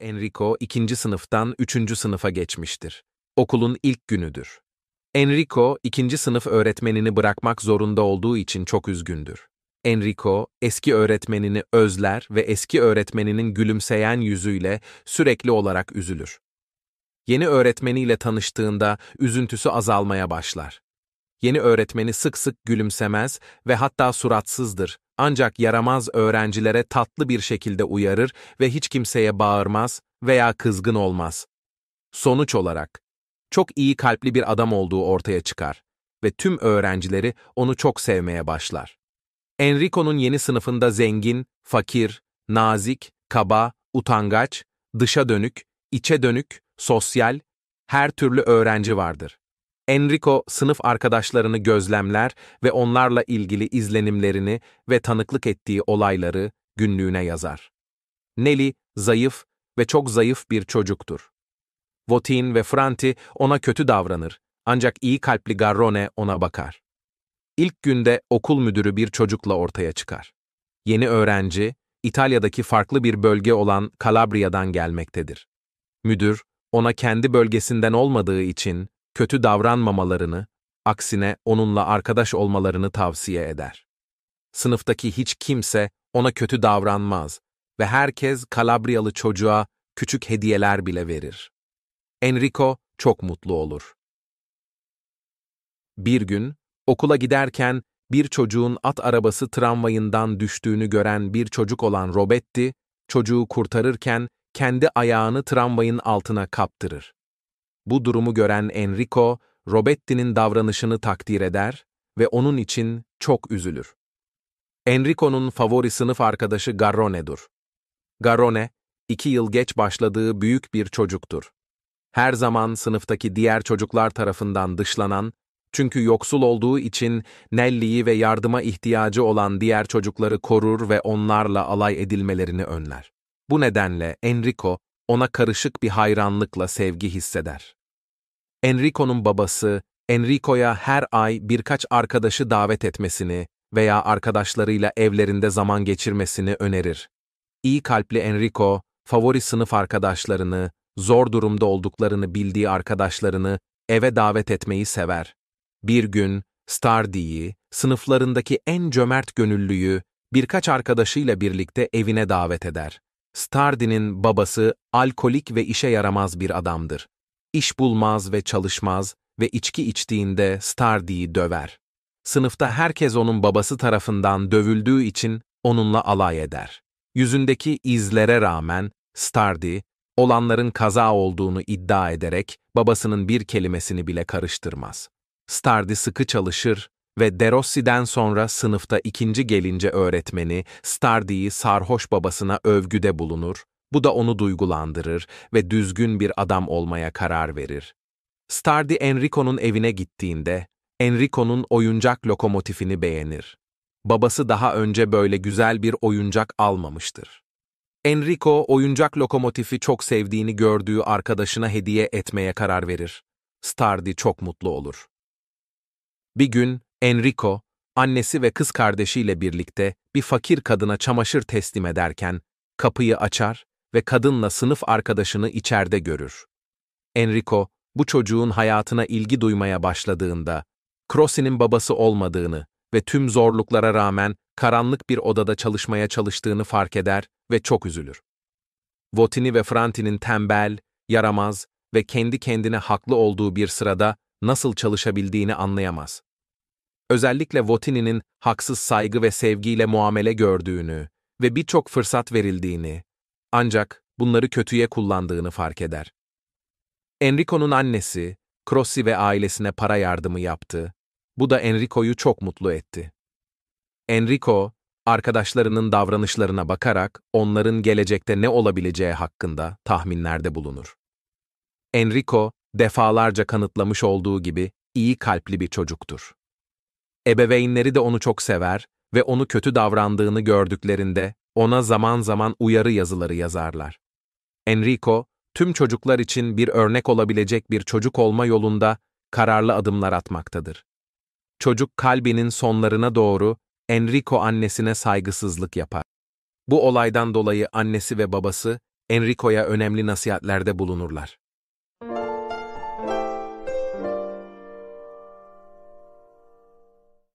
Enrico ikinci sınıftan üçüncü sınıfa geçmiştir. Okulun ilk günüdür. Enrico ikinci sınıf öğretmenini bırakmak zorunda olduğu için çok üzgündür. Enrico eski öğretmenini özler ve eski öğretmeninin gülümseyen yüzüyle sürekli olarak üzülür. Yeni öğretmeniyle tanıştığında üzüntüsü azalmaya başlar. Yeni öğretmeni sık sık gülümsemez ve hatta suratsızdır. Ancak yaramaz öğrencilere tatlı bir şekilde uyarır ve hiç kimseye bağırmaz veya kızgın olmaz. Sonuç olarak, çok iyi kalpli bir adam olduğu ortaya çıkar ve tüm öğrencileri onu çok sevmeye başlar. Enrico'nun yeni sınıfında zengin, fakir, nazik, kaba, utangaç, dışa dönük, içe dönük, sosyal, her türlü öğrenci vardır. Enrico sınıf arkadaşlarını gözlemler ve onlarla ilgili izlenimlerini ve tanıklık ettiği olayları günlüğüne yazar. Nelly zayıf ve çok zayıf bir çocuktur. Votin ve Franti ona kötü davranır ancak iyi kalpli Garrone ona bakar. İlk günde okul müdürü bir çocukla ortaya çıkar. Yeni öğrenci, İtalya'daki farklı bir bölge olan Calabria'dan gelmektedir. Müdür, ona kendi bölgesinden olmadığı için kötü davranmamalarını, aksine onunla arkadaş olmalarını tavsiye eder. Sınıftaki hiç kimse ona kötü davranmaz ve herkes Kalabriyalı çocuğa küçük hediyeler bile verir. Enrico çok mutlu olur. Bir gün, okula giderken bir çocuğun at arabası tramvayından düştüğünü gören bir çocuk olan Robetti, çocuğu kurtarırken kendi ayağını tramvayın altına kaptırır. Bu durumu gören Enrico, Robetti'nin davranışını takdir eder ve onun için çok üzülür. Enrico'nun favori sınıf arkadaşı Garrone'dur. Garrone, iki yıl geç başladığı büyük bir çocuktur. Her zaman sınıftaki diğer çocuklar tarafından dışlanan, çünkü yoksul olduğu için Nelly'yi ve yardıma ihtiyacı olan diğer çocukları korur ve onlarla alay edilmelerini önler. Bu nedenle Enrico, ona karışık bir hayranlıkla sevgi hisseder. Enrico'nun babası, Enrico'ya her ay birkaç arkadaşı davet etmesini veya arkadaşlarıyla evlerinde zaman geçirmesini önerir. İyi kalpli Enrico, favori sınıf arkadaşlarını, zor durumda olduklarını bildiği arkadaşlarını eve davet etmeyi sever. Bir gün, Stardy'yi, sınıflarındaki en cömert gönüllüyü, birkaç arkadaşıyla birlikte evine davet eder. Stardy'nin babası alkolik ve işe yaramaz bir adamdır. İş bulmaz ve çalışmaz ve içki içtiğinde Stardy'yi döver. Sınıfta herkes onun babası tarafından dövüldüğü için onunla alay eder. Yüzündeki izlere rağmen Stardy, olanların kaza olduğunu iddia ederek babasının bir kelimesini bile karıştırmaz. Stardy sıkı çalışır ve Derossi'den sonra sınıfta ikinci gelince öğretmeni Stardy'yi sarhoş babasına övgüde bulunur, bu da onu duygulandırır ve düzgün bir adam olmaya karar verir. Stardy Enrico'nun evine gittiğinde, Enrico'nun oyuncak lokomotifini beğenir. Babası daha önce böyle güzel bir oyuncak almamıştır. Enrico, oyuncak lokomotifi çok sevdiğini gördüğü arkadaşına hediye etmeye karar verir. Stardy çok mutlu olur. Bir gün, Enrico, annesi ve kız kardeşiyle birlikte bir fakir kadına çamaşır teslim ederken, kapıyı açar ve kadınla sınıf arkadaşını içeride görür. Enrico, bu çocuğun hayatına ilgi duymaya başladığında, Crossi'nin babası olmadığını ve tüm zorluklara rağmen karanlık bir odada çalışmaya çalıştığını fark eder ve çok üzülür. Votini ve Franti'nin tembel, yaramaz ve kendi kendine haklı olduğu bir sırada nasıl çalışabildiğini anlayamaz. Özellikle Votini'nin haksız saygı ve sevgiyle muamele gördüğünü ve birçok fırsat verildiğini, ancak bunları kötüye kullandığını fark eder. Enrico'nun annesi, Crossi ve ailesine para yardımı yaptı. Bu da Enrico'yu çok mutlu etti. Enrico, arkadaşlarının davranışlarına bakarak onların gelecekte ne olabileceği hakkında tahminlerde bulunur. Enrico, defalarca kanıtlamış olduğu gibi iyi kalpli bir çocuktur. Ebeveynleri de onu çok sever ve onu kötü davrandığını gördüklerinde ona zaman zaman uyarı yazıları yazarlar. Enrico, tüm çocuklar için bir örnek olabilecek bir çocuk olma yolunda kararlı adımlar atmaktadır. Çocuk kalbinin sonlarına doğru Enrico annesine saygısızlık yapar. Bu olaydan dolayı annesi ve babası Enrico'ya önemli nasihatlerde bulunurlar.